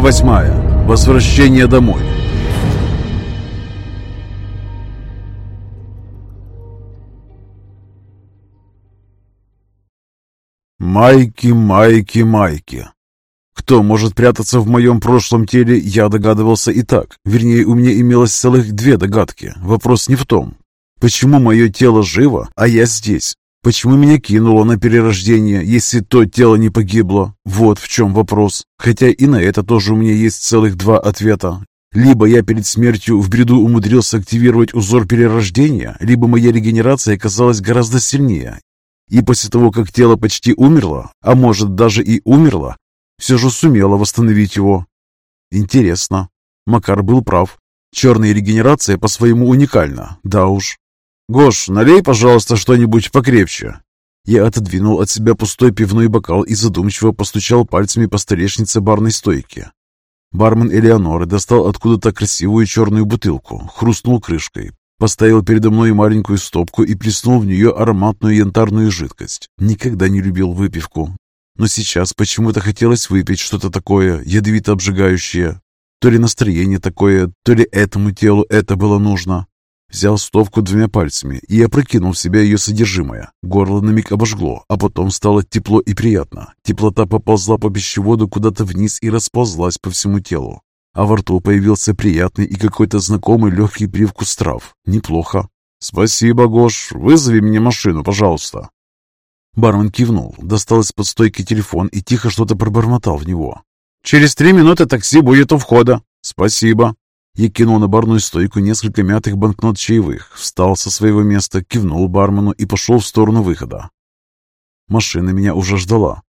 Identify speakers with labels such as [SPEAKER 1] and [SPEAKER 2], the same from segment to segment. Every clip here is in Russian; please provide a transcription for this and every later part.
[SPEAKER 1] Восьмая. Возвращение домой. Майки, майки, майки. Кто может прятаться в моем прошлом теле, я догадывался и так. Вернее, у меня имелось целых две догадки. Вопрос не в том, почему мое тело живо, а я здесь. Почему меня кинуло на перерождение, если то тело не погибло? Вот в чем вопрос. Хотя и на это тоже у меня есть целых два ответа. Либо я перед смертью в бреду умудрился активировать узор перерождения, либо моя регенерация оказалась гораздо сильнее. И после того, как тело почти умерло, а может даже и умерло, все же сумела восстановить его. Интересно. Макар был прав. Черная регенерация по-своему уникальна. Да уж. «Гош, налей, пожалуйста, что-нибудь покрепче». Я отодвинул от себя пустой пивной бокал и задумчиво постучал пальцами по столешнице барной стойки. Бармен Элеоноры достал откуда-то красивую черную бутылку, хрустнул крышкой, поставил передо мной маленькую стопку и плеснул в нее ароматную янтарную жидкость. Никогда не любил выпивку, но сейчас почему-то хотелось выпить что-то такое ядовито-обжигающее. То ли настроение такое, то ли этому телу это было нужно. Взял стовку двумя пальцами и опрокинул в себя ее содержимое. Горло на миг обожгло, а потом стало тепло и приятно. Теплота поползла по пищеводу куда-то вниз и расползлась по всему телу. А во рту появился приятный и какой-то знакомый легкий привкус трав. Неплохо. «Спасибо, Гош. Вызови мне машину, пожалуйста». Бармен кивнул, достал из-под стойки телефон и тихо что-то пробормотал в него. «Через три минуты такси будет у входа». «Спасибо». Я кинул на барную стойку несколько мятых банкнот чаевых, встал со своего места, кивнул бармену и пошел в сторону выхода. Машина меня уже ждала.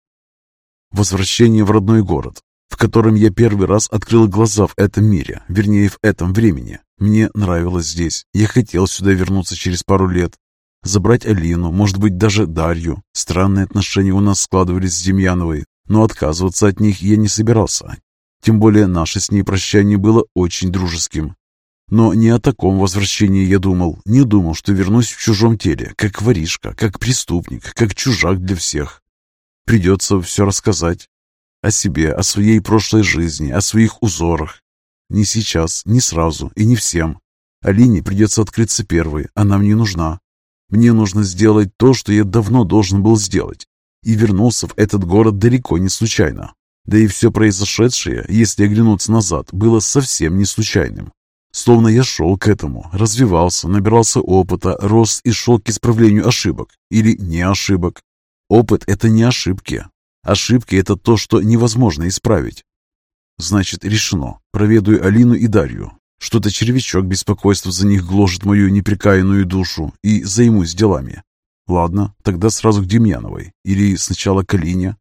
[SPEAKER 1] Возвращение в родной город, в котором я первый раз открыл глаза в этом мире, вернее, в этом времени. Мне нравилось здесь. Я хотел сюда вернуться через пару лет. Забрать Алину, может быть, даже Дарью. Странные отношения у нас складывались с Демьяновой, но отказываться от них я не собирался. Тем более наше с ней прощание было очень дружеским. Но не о таком возвращении я думал. Не думал, что вернусь в чужом теле, как воришка, как преступник, как чужак для всех. Придется все рассказать. О себе, о своей прошлой жизни, о своих узорах. Не сейчас, не сразу и не всем. Алине придется открыться первой, она мне нужна. Мне нужно сделать то, что я давно должен был сделать. И вернулся в этот город далеко не случайно. Да и все произошедшее, если оглянуться назад, было совсем не случайным. Словно я шел к этому, развивался, набирался опыта, рос и шел к исправлению ошибок. Или не ошибок. Опыт – это не ошибки. Ошибки – это то, что невозможно исправить. Значит, решено. Проведаю Алину и Дарью. Что-то червячок беспокойства за них гложет мою неприкаянную душу и займусь делами. Ладно, тогда сразу к Демьяновой. Или сначала к Алине.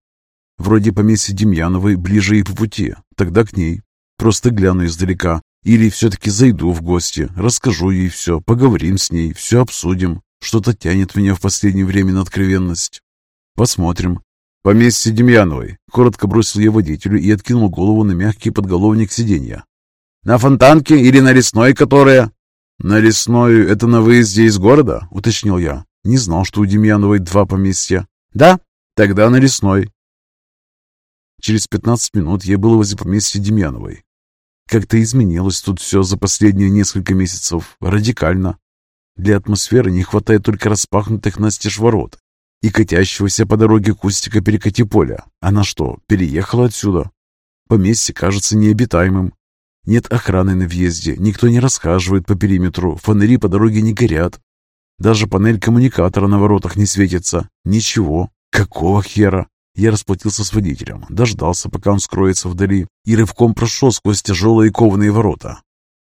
[SPEAKER 1] Вроде поместья Демьяновой ближе и по пути. Тогда к ней. Просто гляну издалека. Или все-таки зайду в гости, расскажу ей все, поговорим с ней, все обсудим. Что-то тянет меня в последнее время на откровенность. Посмотрим. Поместье Демьяновой. Коротко бросил я водителю и откинул голову на мягкий подголовник сиденья. На фонтанке или на лесной, которая... На лесной это на выезде из города, уточнил я. Не знал, что у Демьяновой два поместья. Да, тогда на лесной. Через 15 минут я был возле поместья Демьяновой. Как-то изменилось тут все за последние несколько месяцев. Радикально. Для атмосферы не хватает только распахнутых настежь ворот и катящегося по дороге кустика перекати поля. Она что, переехала отсюда? Поместье кажется необитаемым. Нет охраны на въезде, никто не расхаживает по периметру, фонари по дороге не горят. Даже панель коммуникатора на воротах не светится. Ничего. Какого хера? Я расплатился с водителем, дождался, пока он скроется вдали, и рывком прошел сквозь тяжелые кованые ворота.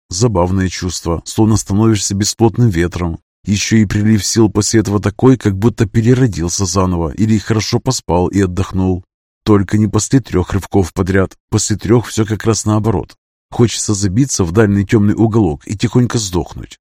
[SPEAKER 1] Забавное чувство, словно становишься бесплотным ветром. Еще и прилив сил после этого такой, как будто переродился заново или хорошо поспал и отдохнул. Только не после трех рывков подряд, после трех все как раз наоборот. Хочется забиться в дальний темный уголок и тихонько сдохнуть.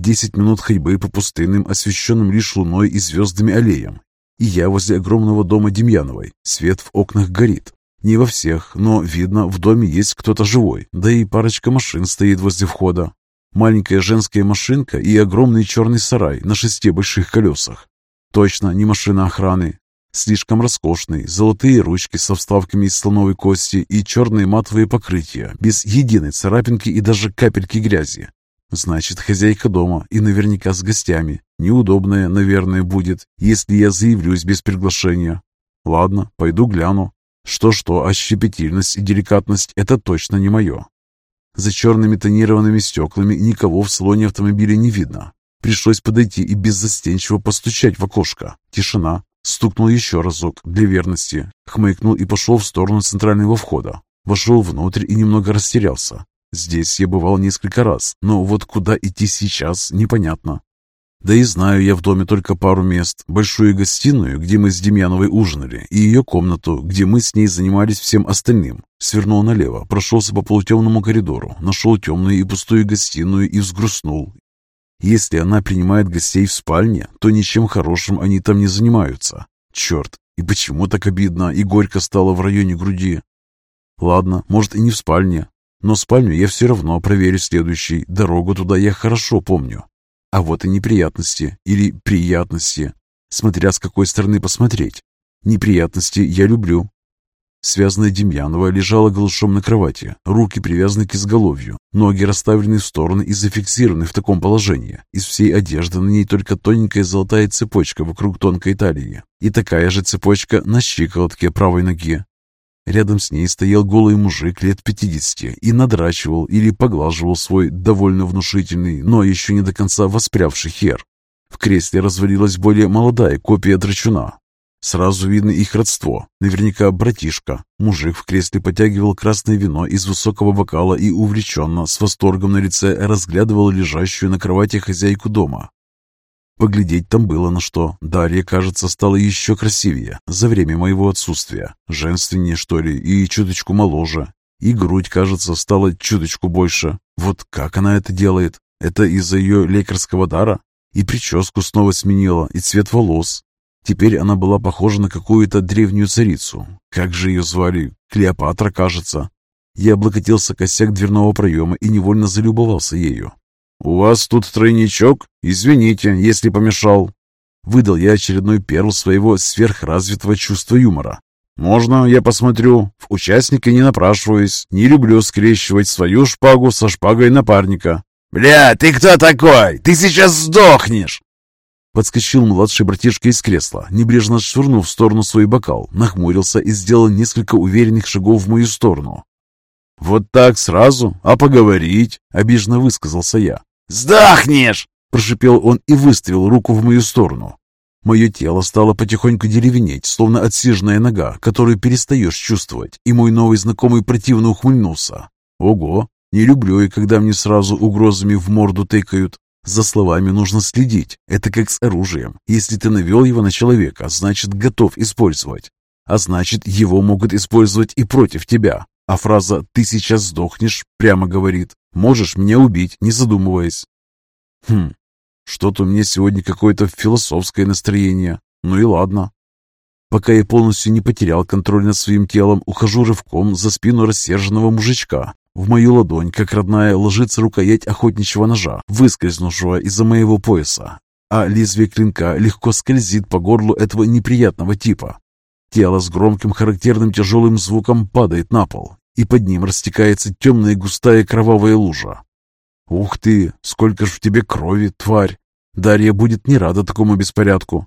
[SPEAKER 1] Десять минут ходьбы по пустынным, освещенным лишь луной и звездами аллеям, и я возле огромного дома Демьяновой. Свет в окнах горит. Не во всех, но видно, в доме есть кто-то живой, да и парочка машин стоит возле входа. Маленькая женская машинка и огромный черный сарай на шести больших колесах. Точно не машина охраны. Слишком роскошный, золотые ручки со вставками из слоновой кости и черные матовые покрытия, без единой царапинки и даже капельки грязи. Значит, хозяйка дома и наверняка с гостями. Неудобное, наверное, будет, если я заявлюсь без приглашения. Ладно, пойду гляну. Что-что, а щепетильность и деликатность – это точно не мое. За черными тонированными стеклами никого в салоне автомобиля не видно. Пришлось подойти и беззастенчиво постучать в окошко. Тишина. Стукнул еще разок для верности, хмыкнул и пошел в сторону центрального входа. Вошел внутрь и немного растерялся. Здесь я бывал несколько раз, но вот куда идти сейчас, непонятно. Да и знаю я в доме только пару мест. Большую гостиную, где мы с Демьяновой ужинали, и ее комнату, где мы с ней занимались всем остальным. Свернул налево, прошелся по полутемному коридору, нашел темную и пустую гостиную и взгрустнул. Если она принимает гостей в спальне, то ничем хорошим они там не занимаются. Черт, и почему так обидно и горько стало в районе груди? Ладно, может и не в спальне, но спальню я все равно проверю следующей. Дорогу туда я хорошо помню. А вот и неприятности или приятности, смотря с какой стороны посмотреть. Неприятности я люблю, Связанная Демьянова лежала голышом на кровати, руки привязаны к изголовью, ноги расставлены в стороны и зафиксированы в таком положении. Из всей одежды на ней только тоненькая золотая цепочка вокруг тонкой талии и такая же цепочка на щиколотке правой ноги. Рядом с ней стоял голый мужик лет 50 и надрачивал или поглаживал свой довольно внушительный, но еще не до конца воспрявший хер. В кресле развалилась более молодая копия драчуна, Сразу видно их родство. Наверняка братишка. Мужик в кресле потягивал красное вино из высокого бокала и увлеченно, с восторгом на лице, разглядывал лежащую на кровати хозяйку дома. Поглядеть там было на что. Дарья, кажется, стала еще красивее за время моего отсутствия. Женственнее, что ли, и чуточку моложе. И грудь, кажется, стала чуточку больше. Вот как она это делает? Это из-за ее лекарского дара? И прическу снова сменила, и цвет волос, Теперь она была похожа на какую-то древнюю царицу. Как же ее звали? Клеопатра, кажется. Я облокотился косяк дверного проема и невольно залюбовался ею. «У вас тут тройничок? Извините, если помешал». Выдал я очередной перл своего сверхразвитого чувства юмора. «Можно, я посмотрю. В участника не напрашиваюсь. Не люблю скрещивать свою шпагу со шпагой напарника». «Бля, ты кто такой? Ты сейчас сдохнешь!» Подскочил младший братишка из кресла, небрежно швырнув в сторону свой бокал, нахмурился и сделал несколько уверенных шагов в мою сторону. «Вот так сразу? А поговорить?» — обиженно высказался я. «Сдохнешь!» — прошипел он и выставил руку в мою сторону. Мое тело стало потихоньку деревенеть, словно отсиженная нога, которую перестаешь чувствовать, и мой новый знакомый противно ухмыльнулся. «Ого! Не люблю и когда мне сразу угрозами в морду тыкают. За словами нужно следить. Это как с оружием. Если ты навел его на человека, значит готов использовать. А значит, его могут использовать и против тебя. А фраза «ты сейчас сдохнешь» прямо говорит «можешь меня убить, не задумываясь». Хм, что-то у меня сегодня какое-то философское настроение. Ну и ладно. Пока я полностью не потерял контроль над своим телом, ухожу рывком за спину рассерженного мужичка, в мою ладонь, как родная, ложится рукоять охотничьего ножа, выскользнувшего из-за моего пояса, а лезвие клинка легко скользит по горлу этого неприятного типа. Тело с громким характерным тяжелым звуком падает на пол, и под ним растекается темная густая кровавая лужа. «Ух ты! Сколько ж в тебе крови, тварь!» Дарья будет не рада такому беспорядку.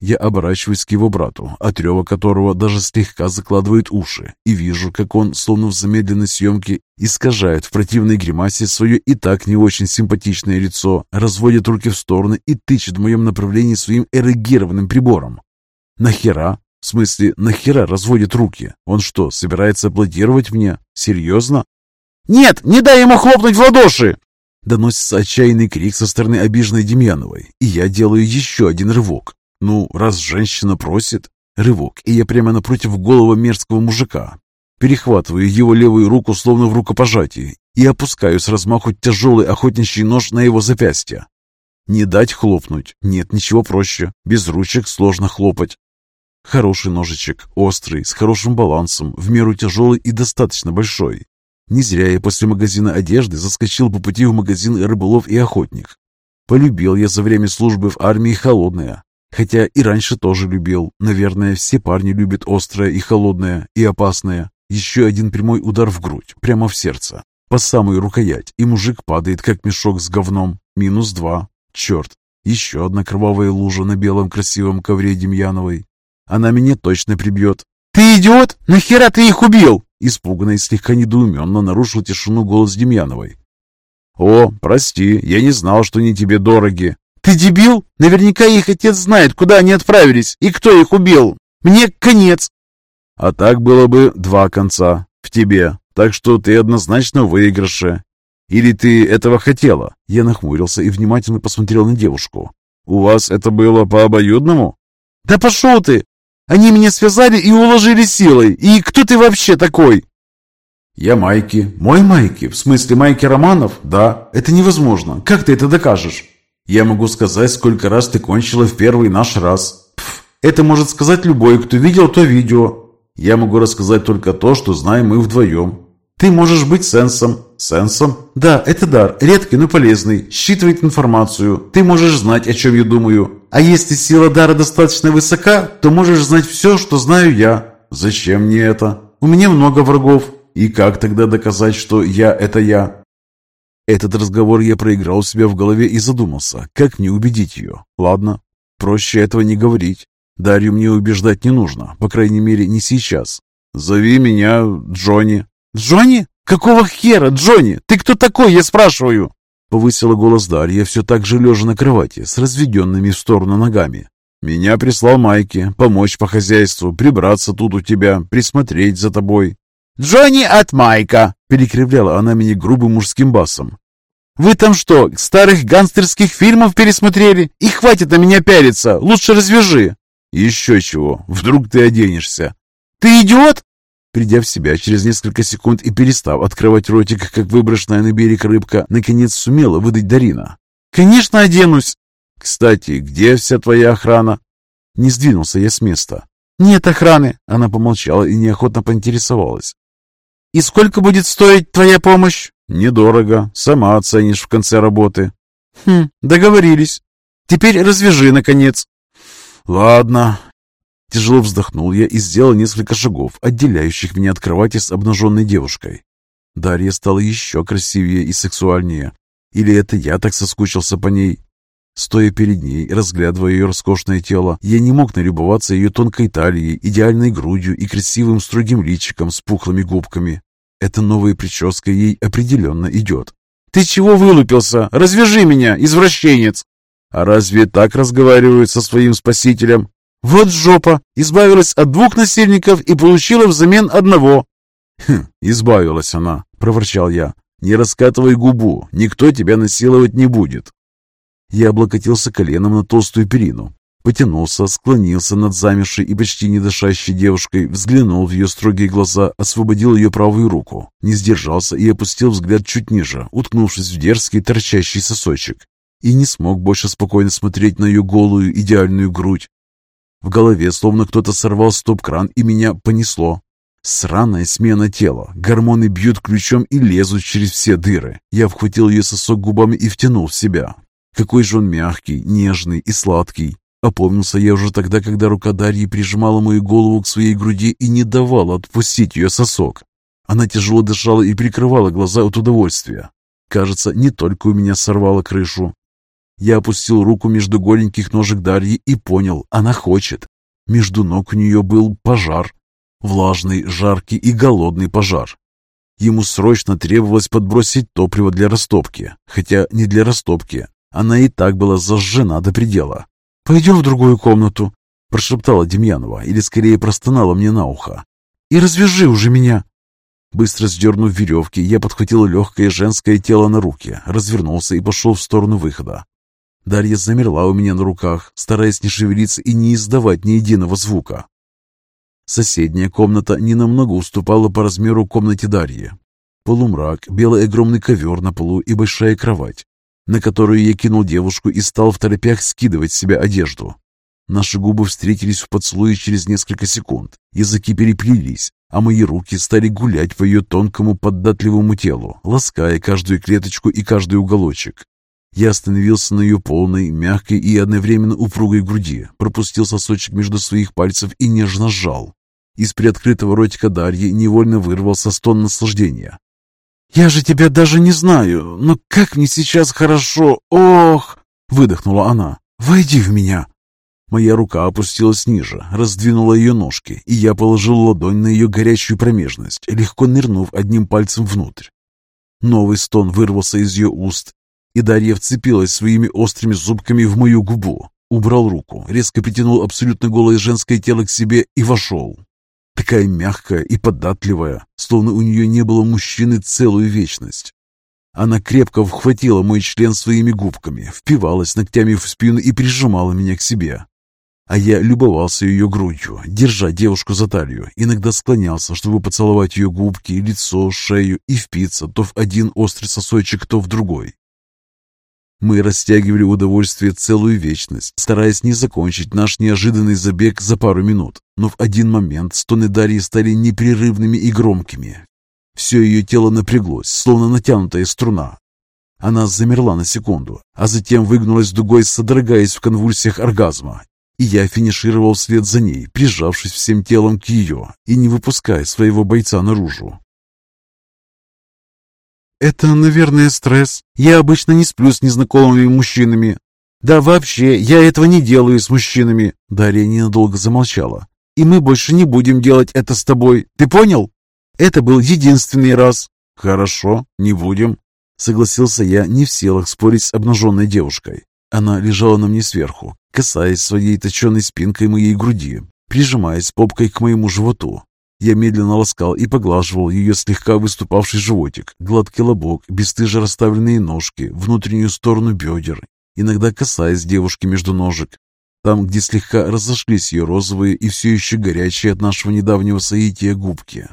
[SPEAKER 1] Я оборачиваюсь к его брату, от рева которого даже слегка закладывает уши, и вижу, как он, словно в замедленной съемке, искажает в противной гримасе свое и так не очень симпатичное лицо, разводит руки в стороны и тычет в моем направлении своим эрегированным прибором. Нахера? В смысле, нахера разводит руки? Он что, собирается аплодировать мне? Серьезно? «Нет, не дай ему хлопнуть в ладоши!» Доносится отчаянный крик со стороны обиженной Демьяновой, и я делаю еще один рывок. Ну, раз женщина просит, рывок, и я прямо напротив головы мерзкого мужика. Перехватываю его левую руку, словно в рукопожатии, и опускаю с размаху тяжелый охотничий нож на его запястье. Не дать хлопнуть. Нет, ничего проще. Без ручек сложно хлопать. Хороший ножичек, острый, с хорошим балансом, в меру тяжелый и достаточно большой. Не зря я после магазина одежды заскочил по пути в магазин рыболов и охотник. Полюбил я за время службы в армии холодное, Хотя и раньше тоже любил. Наверное, все парни любят острое и холодное, и опасное. Еще один прямой удар в грудь, прямо в сердце. По самую рукоять, и мужик падает, как мешок с говном. Минус два. Черт. Еще одна кровавая лужа на белом красивом ковре Демьяновой. Она меня точно прибьет. «Ты идиот? Нахера ты их убил?» Испуганно и слегка недоуменно нарушил тишину голос Демьяновой.
[SPEAKER 2] «О, прости, я не знал, что они тебе дороги».
[SPEAKER 3] «Ты дебил? Наверняка их отец знает, куда они отправились и кто их убил. Мне конец».
[SPEAKER 2] «А так было бы два конца в тебе, так что ты однозначно в выигрыше. Или ты этого хотела?»
[SPEAKER 1] Я нахмурился и внимательно посмотрел на девушку.
[SPEAKER 2] «У вас это было по обоюдному?»
[SPEAKER 3] «Да пошел ты! Они меня связали и уложили силой. И кто ты вообще такой?»
[SPEAKER 1] «Я Майки. Мой Майки. В смысле Майки Романов? Да. Это невозможно. Как ты это докажешь?» «Я могу сказать, сколько раз ты кончила в первый наш раз. Пф, это может сказать любой, кто видел то видео. Я могу рассказать только то, что знаем мы вдвоем. Ты можешь быть сенсом. Сенсом? Да, это дар. Редкий, но полезный. Считывает информацию. Ты можешь знать, о чем я думаю. А если сила дара достаточно высока, то можешь знать все, что знаю я. Зачем мне это? У меня много врагов. И как тогда доказать, что я – это я? Этот разговор я проиграл у себя в голове и задумался, как мне убедить ее. Ладно, проще этого не говорить. Дарью мне убеждать не нужно, по крайней мере, не сейчас. Зови меня Джонни.
[SPEAKER 3] Джонни? Какого хера, Джонни? Ты кто такой, я спрашиваю?
[SPEAKER 1] Повысила голос Дарья, все так же лежа на кровати, с разведенными в сторону ногами. «Меня прислал Майки, помочь по хозяйству, прибраться тут у тебя, присмотреть за тобой.
[SPEAKER 3] «Джонни от Майка!» – перекривляла она меня грубым мужским басом. «Вы там что, старых гангстерских фильмов пересмотрели? И хватит на меня пялиться, лучше развяжи!»
[SPEAKER 1] «Еще чего, вдруг ты оденешься?»
[SPEAKER 3] «Ты идиот?»
[SPEAKER 1] Придя в себя через несколько секунд и перестав открывать ротик, как выброшенная на берег рыбка, наконец сумела выдать Дарина.
[SPEAKER 3] «Конечно оденусь!»
[SPEAKER 1] «Кстати, где вся твоя охрана?» Не сдвинулся я с места.
[SPEAKER 3] «Нет охраны!»
[SPEAKER 1] Она помолчала и неохотно поинтересовалась.
[SPEAKER 3] «И сколько будет стоить твоя помощь?»
[SPEAKER 1] «Недорого. Сама оценишь в конце работы».
[SPEAKER 3] «Хм, договорились. Теперь развяжи, наконец».
[SPEAKER 1] «Ладно». Тяжело вздохнул я и сделал несколько шагов, отделяющих меня от кровати с обнаженной девушкой. Дарья стала еще красивее и сексуальнее. Или это я так соскучился по ней? Стоя перед ней, разглядывая ее роскошное тело, я не мог налюбоваться ее тонкой талией, идеальной грудью и красивым строгим личиком с пухлыми губками. Эта новая прическа ей определенно идет.
[SPEAKER 3] «Ты чего вылупился? Развяжи меня, извращенец!»
[SPEAKER 1] «А разве так разговаривают со своим спасителем?»
[SPEAKER 3] «Вот жопа! Избавилась от двух насильников и получила взамен одного!»
[SPEAKER 1] «Хм, избавилась она!» — проворчал я. «Не раскатывай губу, никто тебя насиловать не будет!» Я облокотился коленом на толстую перину, Потянулся, склонился над замершей и почти не дышащей девушкой, взглянул в ее строгие глаза, освободил ее правую руку, не сдержался и опустил взгляд чуть ниже, уткнувшись в дерзкий торчащий сосочек, и не смог больше спокойно смотреть на ее голую идеальную грудь. В голове словно кто-то сорвал стоп-кран и меня понесло. Сраная смена тела, гормоны бьют ключом и лезут через все дыры. Я вхватил ее сосок губами и втянул в себя. Какой же он мягкий, нежный и сладкий. Опомнился я уже тогда, когда рука Дарьи прижимала мою голову к своей груди и не давала отпустить ее сосок. Она тяжело дышала и прикрывала глаза от удовольствия. Кажется, не только у меня сорвало крышу. Я опустил руку между голеньких ножек Дарьи и понял, она хочет. Между ног у нее был пожар. Влажный, жаркий и голодный пожар. Ему срочно требовалось подбросить топливо для растопки. Хотя не для растопки. Она и так была зажжена до предела. «Пойдем в другую комнату», – прошептала Демьянова, или скорее простонала мне на ухо. «И развяжи уже меня!» Быстро сдернув веревки, я подхватил легкое женское тело на руки, развернулся и пошел в сторону выхода. Дарья замерла у меня на руках, стараясь не шевелиться и не издавать ни единого звука. Соседняя комната ненамного уступала по размеру комнате Дарьи. Полумрак, белый огромный ковер на полу и большая кровать на которую я кинул девушку и стал в торопях скидывать с себя одежду. Наши губы встретились в поцелуе через несколько секунд, языки переплелись, а мои руки стали гулять по ее тонкому податливому телу, лаская каждую клеточку и каждый уголочек. Я остановился на ее полной, мягкой и одновременно упругой груди, пропустил сосочек между своих пальцев и нежно сжал. Из приоткрытого ротика Дарьи невольно вырвался стон наслаждения. «Я же тебя даже не знаю, но как мне сейчас хорошо! Ох!» — выдохнула она. «Войди в меня!» Моя рука опустилась ниже, раздвинула ее ножки, и я положил ладонь на ее горячую промежность, легко нырнув одним пальцем внутрь. Новый стон вырвался из ее уст, и Дарья вцепилась своими острыми зубками в мою губу. Убрал руку, резко притянул абсолютно голое женское тело к себе и вошел. Такая мягкая и податливая, словно у нее не было мужчины целую вечность. Она крепко вхватила мой член своими губками, впивалась ногтями в спину и прижимала меня к себе. А я любовался ее грудью, держа девушку за талию, иногда склонялся, чтобы поцеловать ее губки, лицо, шею и впиться то в один острый сосочек, то в другой. Мы растягивали удовольствие целую вечность, стараясь не закончить наш неожиданный забег за пару минут. Но в один момент стоны Дарьи стали непрерывными и громкими. Все ее тело напряглось, словно натянутая струна. Она замерла на секунду, а затем выгнулась дугой, содрогаясь в конвульсиях оргазма. И я финишировал вслед за ней, прижавшись всем телом к ее и не выпуская своего бойца наружу. «Это, наверное, стресс. Я обычно не сплю с незнакомыми мужчинами. Да вообще, я этого не делаю с мужчинами». Дарья ненадолго замолчала. «И мы больше не будем делать это с тобой. Ты понял? Это был единственный раз». «Хорошо, не будем», — согласился я, не в силах спорить с обнаженной девушкой. Она лежала на мне сверху, касаясь своей точеной спинкой моей груди, прижимаясь попкой к моему животу. Я медленно ласкал и поглаживал ее слегка выступавший животик, гладкий лобок, бесстыже расставленные ножки, внутреннюю сторону бедер, иногда касаясь девушки между ножек. Там, где слегка разошлись ее розовые и все еще горячие от нашего недавнего соития губки.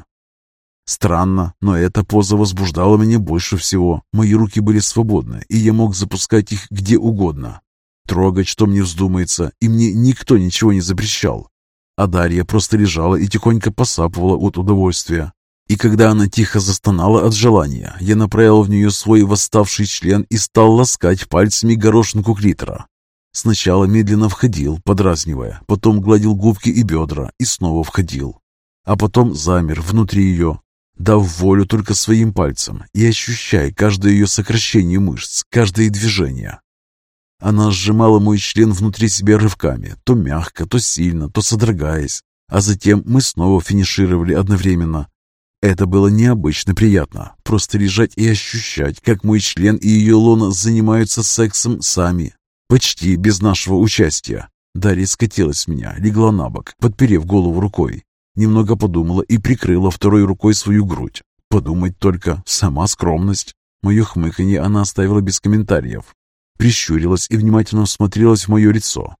[SPEAKER 1] Странно, но эта поза возбуждала меня больше всего. Мои руки были свободны, и я мог запускать их где угодно. Трогать, что мне вздумается, и мне никто ничего не запрещал. А Дарья просто лежала и тихонько посапывала от удовольствия. И когда она тихо застонала от желания, я направил в нее свой восставший член и стал ласкать пальцами горошинку клитора. Сначала медленно входил, подразнивая, потом гладил губки и бедра и снова входил. А потом замер внутри ее, дав волю только своим пальцам и ощущая каждое ее сокращение мышц, каждое движение. Она сжимала мой член внутри себя рывками, то мягко, то сильно, то содрогаясь. А затем мы снова финишировали одновременно. Это было необычно приятно. Просто лежать и ощущать, как мой член и ее лона занимаются сексом сами. Почти без нашего участия. Дарья скатилась с меня, легла на бок, подперев голову рукой. Немного подумала и прикрыла второй рукой свою грудь. Подумать только, сама скромность. Мое хмыканье она оставила без комментариев, прищурилась и внимательно всмотрелась в мое лицо.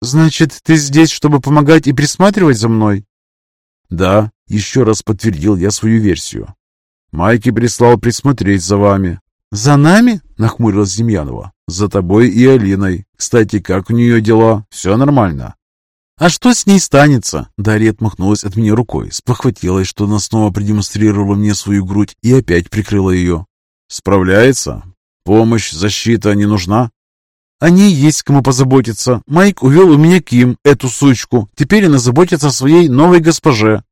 [SPEAKER 1] «Значит, ты здесь, чтобы помогать и присматривать за мной?» «Да», — еще раз подтвердил я свою версию. «Майки прислал присмотреть за вами». «За нами?» — нахмурилась Демьянова. «За тобой и Алиной. Кстати, как у нее дела? Все нормально?» «А что с ней станется?» Дарья отмахнулась от меня рукой, спохватилась, что она снова продемонстрировала мне свою грудь и опять прикрыла ее. «Справляется? Помощь, защита не нужна? О ней есть кому позаботиться. Майк увел у меня Ким, эту сучку. Теперь она заботится о своей новой госпоже.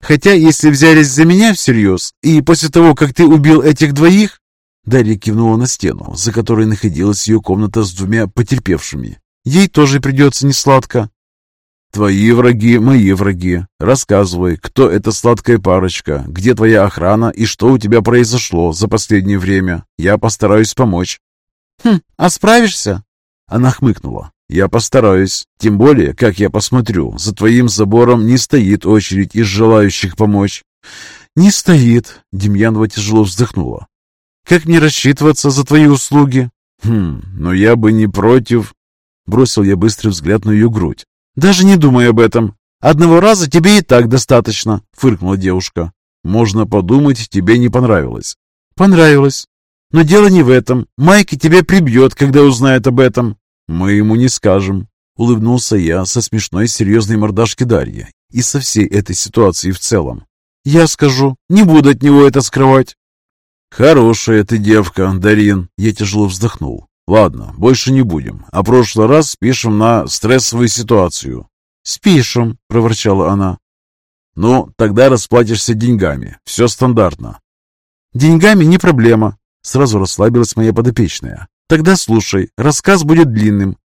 [SPEAKER 1] Хотя, если взялись за меня всерьез, и после того, как ты убил этих двоих...» Дарья кивнула на стену, за которой находилась ее комната с двумя потерпевшими. «Ей тоже придется несладко. «Твои враги, мои враги. Рассказывай, кто эта сладкая парочка, где твоя охрана и что у тебя произошло за последнее время. Я постараюсь помочь». «Хм, а справишься?» Она хмыкнула. «Я постараюсь. Тем более, как я посмотрю, за твоим забором не стоит очередь из желающих помочь». «Не стоит», — Демьянова тяжело вздохнула. «Как мне рассчитываться за твои услуги?» «Хм, но я бы не против...» Бросил я быстрый взгляд на ее грудь. «Даже не думай об этом. Одного раза тебе и так достаточно», — фыркнула девушка. «Можно подумать, тебе не понравилось». «Понравилось. Но дело не в этом. Майки тебя прибьет, когда узнает об этом». «Мы ему не скажем», — улыбнулся я со смешной серьезной мордашки Дарьи и со всей этой ситуацией в целом. «Я скажу. Не буду от него это скрывать». «Хорошая ты девка, Дарин», — я тяжело вздохнул.
[SPEAKER 2] Ладно, больше не будем. А прошлый раз спишем на стрессовую ситуацию.
[SPEAKER 3] Спишем, проворчала она.
[SPEAKER 2] Ну, тогда расплатишься деньгами. Все стандартно.
[SPEAKER 3] Деньгами не проблема. Сразу расслабилась моя подопечная. Тогда слушай, рассказ будет длинным.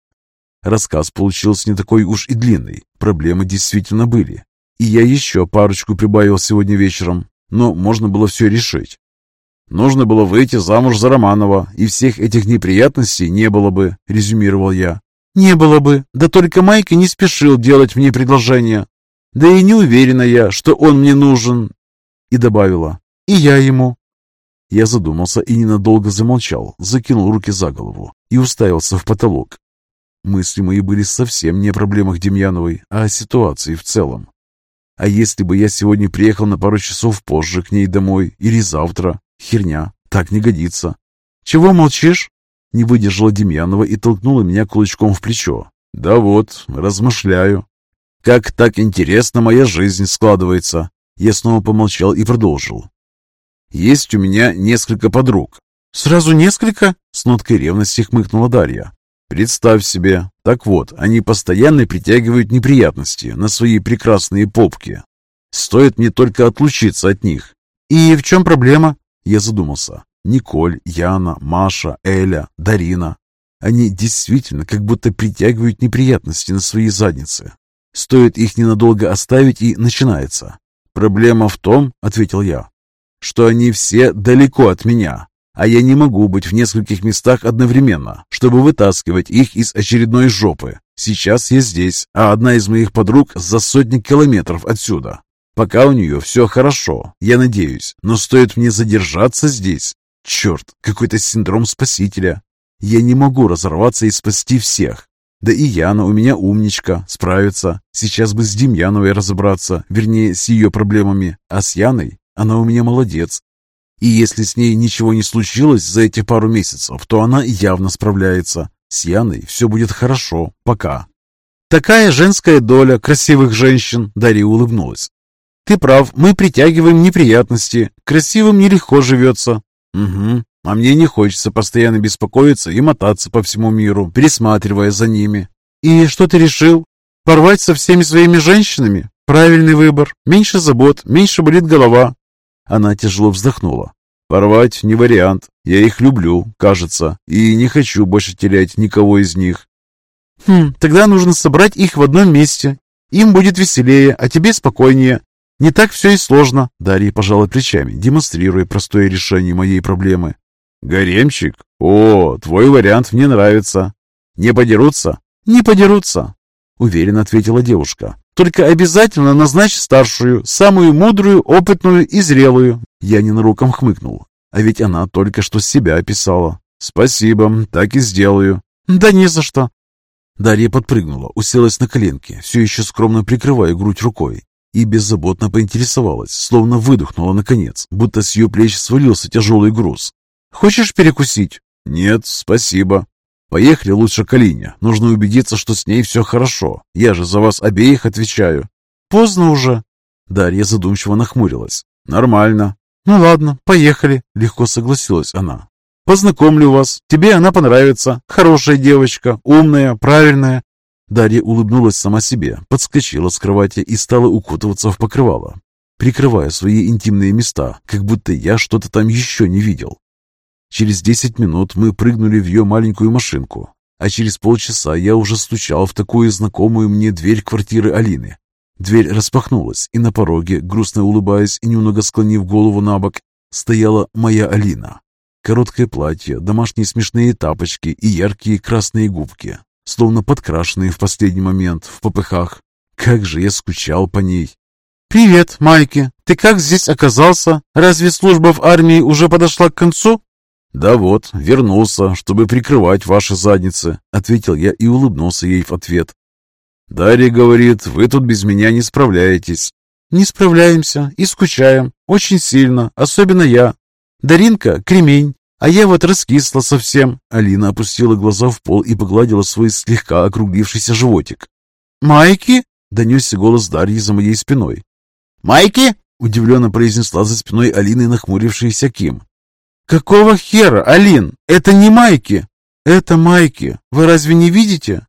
[SPEAKER 3] Рассказ получился не такой уж и длинный. Проблемы действительно были. И я еще парочку прибавил сегодня вечером. Но можно было все решить.
[SPEAKER 2] Нужно было выйти замуж за Романова, и всех этих неприятностей не было бы, резюмировал я.
[SPEAKER 3] Не было бы, да только Майка не спешил делать мне предложение. Да и не уверена я, что он мне нужен. И добавила, и я ему. Я задумался и ненадолго замолчал, закинул руки за голову и уставился в потолок. Мысли мои были совсем не о проблемах Демьяновой, а о ситуации в целом. А если бы я сегодня приехал на пару часов позже к ней домой или завтра, Херня, так не годится. Чего молчишь? Не выдержала Демьянова и толкнула меня кулачком в плечо.
[SPEAKER 2] Да вот, размышляю. Как так интересно моя жизнь складывается.
[SPEAKER 3] Я снова помолчал и продолжил.
[SPEAKER 2] Есть у меня несколько подруг.
[SPEAKER 3] Сразу несколько? С ноткой ревности хмыкнула Дарья.
[SPEAKER 2] Представь себе. Так вот, они постоянно притягивают неприятности на свои прекрасные попки. Стоит мне только отлучиться от них.
[SPEAKER 3] И в чем проблема?
[SPEAKER 2] Я задумался. Николь, Яна, Маша, Эля, Дарина. Они действительно как будто притягивают неприятности на свои задницы. Стоит их ненадолго оставить и начинается. «Проблема в том, — ответил я, — что они все далеко от меня, а я не могу быть в нескольких местах одновременно, чтобы вытаскивать их из очередной жопы. Сейчас я здесь, а одна из моих подруг за сотни километров отсюда. Пока у нее все хорошо, я надеюсь, но стоит мне задержаться здесь. Черт, какой-то синдром спасителя. Я не могу разорваться и спасти всех. Да и Яна у меня умничка, справится. Сейчас бы с Демьяновой разобраться, вернее, с ее проблемами. А с Яной она у меня молодец. И если с ней ничего не случилось за эти пару месяцев, то она явно справляется. С Яной все будет хорошо, пока.
[SPEAKER 3] Такая женская доля красивых женщин, Дарья улыбнулась. Ты прав, мы притягиваем неприятности. Красивым нелегко живется.
[SPEAKER 2] Угу. А мне не хочется постоянно беспокоиться и мотаться по всему миру, пересматривая за ними.
[SPEAKER 3] И что ты решил? Порвать со всеми своими женщинами? Правильный выбор. Меньше забот, меньше болит голова.
[SPEAKER 2] Она тяжело вздохнула. Порвать не вариант. Я их люблю, кажется, и не хочу больше терять никого из них.
[SPEAKER 3] Хм, тогда нужно собрать их в одном месте. Им будет веселее, а тебе спокойнее. Не так все и сложно, Дарья пожала плечами, демонстрируя простое решение моей проблемы.
[SPEAKER 2] Гаремчик? О, твой вариант мне нравится. Не подерутся?
[SPEAKER 3] Не подерутся, уверенно ответила девушка. Только обязательно назначь старшую, самую мудрую, опытную и зрелую. Я ненаруком хмыкнул. А ведь она только что себя описала.
[SPEAKER 2] Спасибо, так и сделаю.
[SPEAKER 3] Да не за что. Дарья подпрыгнула, уселась на коленки, все еще скромно прикрывая грудь рукой, и беззаботно поинтересовалась, словно выдохнула наконец, будто с ее плеч свалился тяжелый груз. «Хочешь перекусить?»
[SPEAKER 2] «Нет, спасибо. Поехали лучше к Алине. Нужно убедиться, что с ней все хорошо. Я же за вас обеих отвечаю».
[SPEAKER 3] «Поздно уже».
[SPEAKER 2] Дарья задумчиво нахмурилась. «Нормально».
[SPEAKER 3] «Ну ладно, поехали», — легко согласилась она. «Познакомлю вас. Тебе она понравится. Хорошая девочка, умная, правильная. Дарья улыбнулась сама себе, подскочила с кровати и стала укутываться в покрывало, прикрывая свои интимные места, как будто я что-то там еще не видел. Через десять минут мы прыгнули в ее маленькую машинку, а через полчаса я уже стучал в такую знакомую мне дверь квартиры Алины. Дверь распахнулась, и на пороге, грустно улыбаясь и немного склонив голову на бок, стояла моя Алина. Короткое платье, домашние смешные тапочки и яркие красные губки, словно подкрашенные в последний момент, в попыхах. Как же я скучал по ней. «Привет, Майки! Ты как здесь оказался? Разве служба в армии уже подошла к концу?»
[SPEAKER 2] «Да вот, вернулся, чтобы прикрывать ваши задницы», — ответил я и улыбнулся ей в ответ. «Дарья говорит, вы тут без меня не справляетесь».
[SPEAKER 3] «Не справляемся и скучаем. Очень сильно, особенно я. Даринка — кремень, а я вот раскисла совсем. Алина опустила глаза в пол и погладила свой слегка округлившийся животик. «Майки?» — донесся голос Дарьи за моей спиной.
[SPEAKER 2] «Майки?»
[SPEAKER 3] — удивленно произнесла за спиной Алины нахмурившаяся Ким. «Какого хера, Алин? Это не Майки!» «Это Майки. Вы разве не видите?»